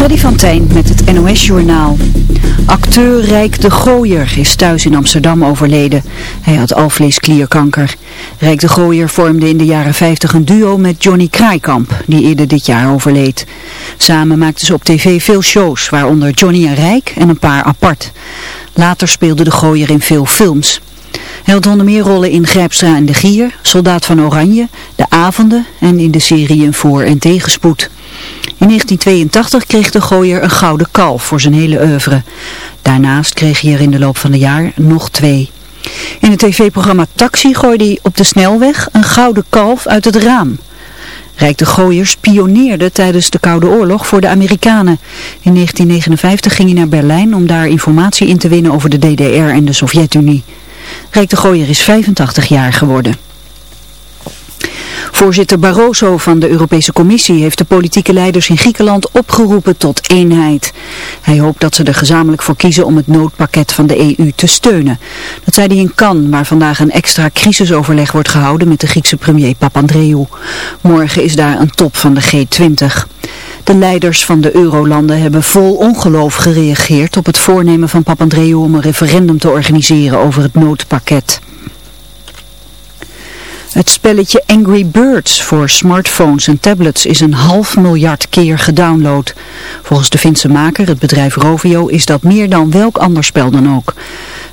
Freddy van Tijn met het NOS-journaal. Acteur Rijk de Gooier is thuis in Amsterdam overleden. Hij had alvleesklierkanker. Rijk de Gooier vormde in de jaren 50 een duo met Johnny Kraaikamp, die eerder dit jaar overleed. Samen maakten ze op tv veel shows, waaronder Johnny en Rijk en een paar apart. Later speelde de Gooier in veel films. Hij had onder meer rollen in Grijpstra en de Gier, Soldaat van Oranje, De Avonden en in de serie Een Voor- en Tegenspoed. In 1982 kreeg de gooier een gouden kalf voor zijn hele oeuvre. Daarnaast kreeg hij er in de loop van de jaar nog twee. In het tv-programma Taxi gooide hij op de snelweg een gouden kalf uit het raam. Rijk de Gooier spioneerde tijdens de Koude Oorlog voor de Amerikanen. In 1959 ging hij naar Berlijn om daar informatie in te winnen over de DDR en de Sovjet-Unie. Rijk de Gooier is 85 jaar geworden. Voorzitter Barroso van de Europese Commissie heeft de politieke leiders in Griekenland opgeroepen tot eenheid. Hij hoopt dat ze er gezamenlijk voor kiezen om het noodpakket van de EU te steunen. Dat zei hij in Cannes, waar vandaag een extra crisisoverleg wordt gehouden met de Griekse premier Papandreou. Morgen is daar een top van de G20. De leiders van de eurolanden hebben vol ongeloof gereageerd op het voornemen van Papandreou om een referendum te organiseren over het noodpakket. Het spelletje Angry Birds voor smartphones en tablets is een half miljard keer gedownload. Volgens de Finse maker, het bedrijf Rovio, is dat meer dan welk ander spel dan ook.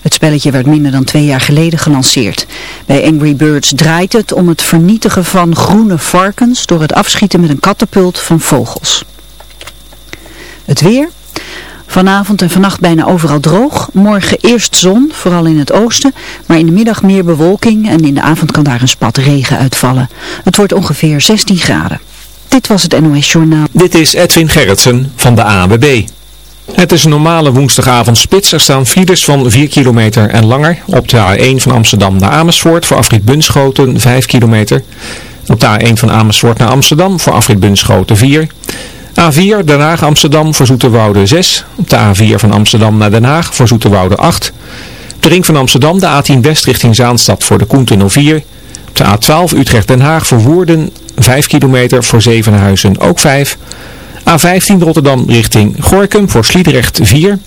Het spelletje werd minder dan twee jaar geleden gelanceerd. Bij Angry Birds draait het om het vernietigen van groene varkens door het afschieten met een katapult van vogels. Het weer... Vanavond en vannacht bijna overal droog. Morgen eerst zon, vooral in het oosten. Maar in de middag meer bewolking en in de avond kan daar een spat regen uitvallen. Het wordt ongeveer 16 graden. Dit was het NOS Journaal. Dit is Edwin Gerritsen van de ABB. Het is een normale woensdagavond spits. Er staan files van 4 kilometer en langer. Op de A1 van Amsterdam naar Amersfoort voor afrit Bunschoten 5 kilometer. Op de A1 van Amersfoort naar Amsterdam voor afrit Bunschoten 4 A4 Den Haag Amsterdam voor Zoeterwoude 6. Op de A4 van Amsterdam naar Den Haag voor Zoeterwoude 8. Op de ring van Amsterdam de A10 West richting Zaanstad voor de Koenten 04. Op de A12 Utrecht Den Haag voor Woerden 5 kilometer voor Zevenhuizen ook 5. A15 Rotterdam richting Gorkum voor Sliedrecht 4.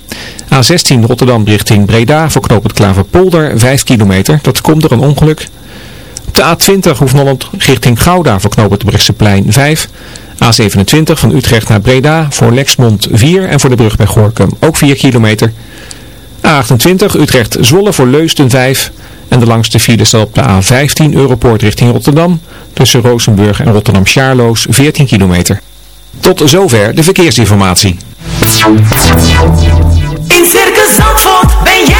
A16 Rotterdam richting Breda voor Knoop het Klaverpolder 5 kilometer. Dat komt door een ongeluk. De A20 Hoefnolland richting Gouda voor het Brechtseplein 5. A27 van Utrecht naar Breda voor Lexmond 4 en voor de brug bij Gorkum ook 4 kilometer. A28 Utrecht-Zwolle voor Leusden 5 en de langste file staat op de A15 Europoort richting Rotterdam tussen Rozenburg en Rotterdam-Charloes 14 kilometer. Tot zover de verkeersinformatie. In Circus ben jij.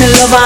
I'm in love,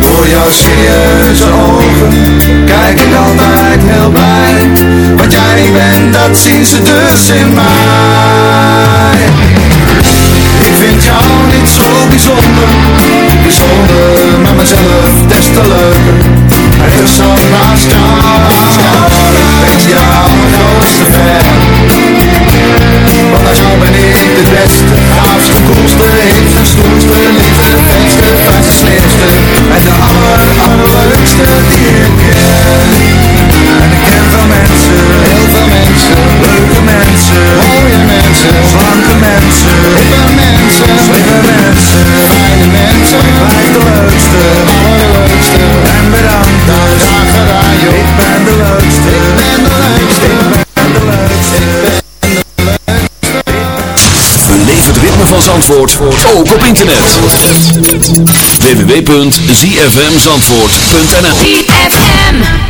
Door jouw serieuze ogen kijk ik altijd heel blij. Wat jij bent, dat zien ze dus in mij. Ik vind jou niet zo bijzonder, bijzonder, maar mezelf des te leuker. Het is zo naast jou, ik jouw. Want als jou ben ik de beste. Slanke mensen, hippe mensen, slimme mensen, fijne mensen. Wij de leukste, allerleukste. En bedankt dus, dag gedaan joh. Ik ben de leukste, ik ben de leukste, ik ben de leukste. Het ritme van Zandvoort, ook op internet. www.zfmzandvoort.nl ZFM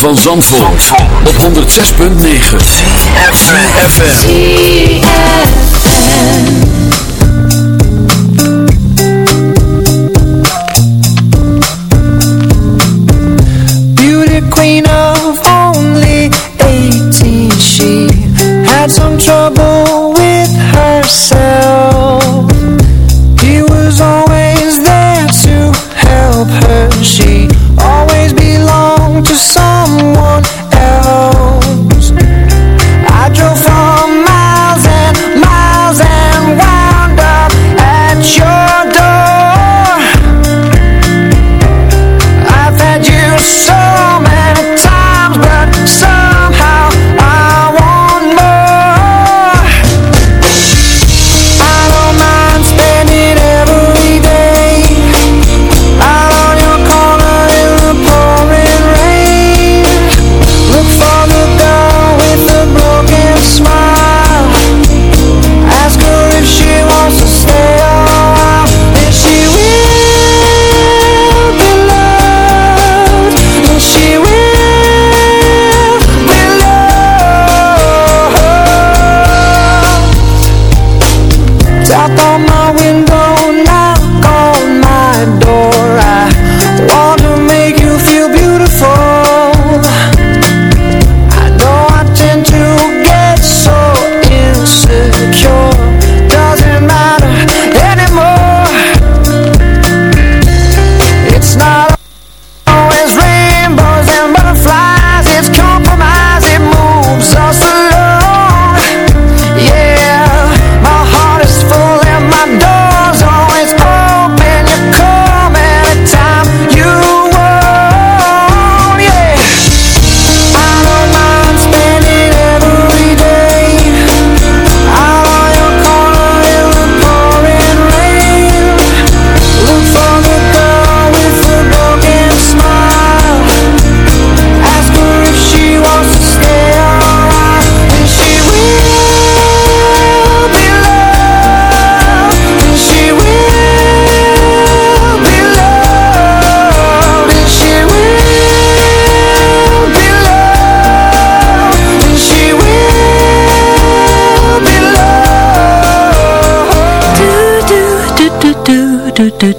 van Zandvoort, op 106.9 CFFM Beauty queen of only 18 She had some trouble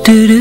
do do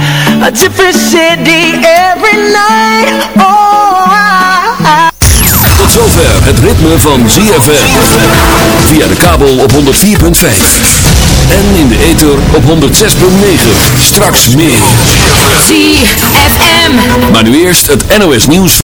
a different city every night. Oh, I, Tot zover het ritme van ZFM. Via de kabel op 104.5. En in de ether op 106.9. Straks meer. ZFM. Maar nu eerst het NOS nieuws.